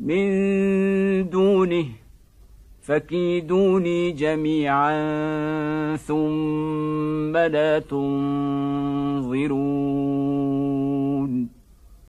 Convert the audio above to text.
من دونه فكيدوني جميعا ثم لا تنظرون